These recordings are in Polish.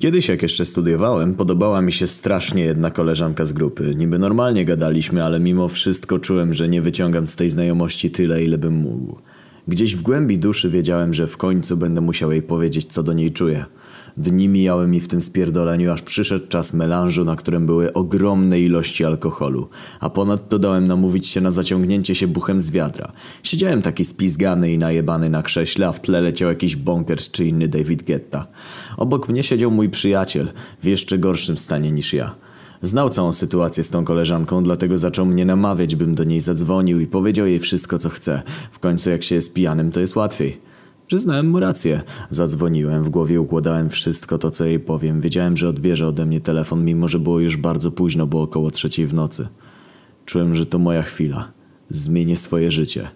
Kiedyś, jak jeszcze studiowałem, podobała mi się strasznie jedna koleżanka z grupy. Niby normalnie gadaliśmy, ale mimo wszystko czułem, że nie wyciągam z tej znajomości tyle, ile bym mógł. Gdzieś w głębi duszy wiedziałem, że w końcu będę musiał jej powiedzieć, co do niej czuję. Dni mijały mi w tym spierdoleniu, aż przyszedł czas melanżu, na którym były ogromne ilości alkoholu. A ponadto dałem namówić się na zaciągnięcie się buchem z wiadra. Siedziałem taki spizgany i najebany na krześle, a w tle leciał jakiś bonkers czy inny David Guetta. Obok mnie siedział mój przyjaciel, w jeszcze gorszym stanie niż ja. Znał całą sytuację z tą koleżanką, dlatego zaczął mnie namawiać, bym do niej zadzwonił i powiedział jej wszystko, co chce. W końcu jak się jest pijanym, to jest łatwiej. Przyznałem mu rację. Zadzwoniłem, w głowie układałem wszystko to, co jej powiem. Wiedziałem, że odbierze ode mnie telefon, mimo że było już bardzo późno, bo około trzeciej w nocy. Czułem, że to moja chwila. Zmienię swoje życie.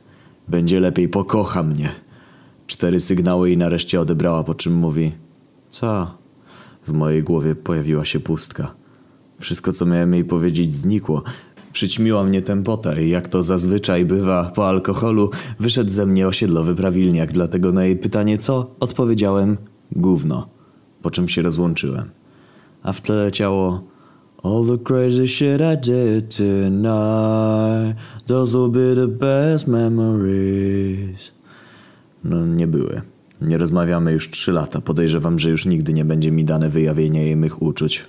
Będzie lepiej, pokocha mnie. Cztery sygnały i nareszcie odebrała, po czym mówi... Co? W mojej głowie pojawiła się pustka. Wszystko, co miałem jej powiedzieć, znikło. Przyćmiła mnie tempota i jak to zazwyczaj bywa po alkoholu, wyszedł ze mnie osiedlowy prawilniak, dlatego na jej pytanie co, odpowiedziałem gówno, po czym się rozłączyłem. A w tle leciało All the crazy shit I did tonight Those will be the best memories No nie były. Nie rozmawiamy już trzy lata. Podejrzewam, że już nigdy nie będzie mi dane wyjawienie jej mych uczuć.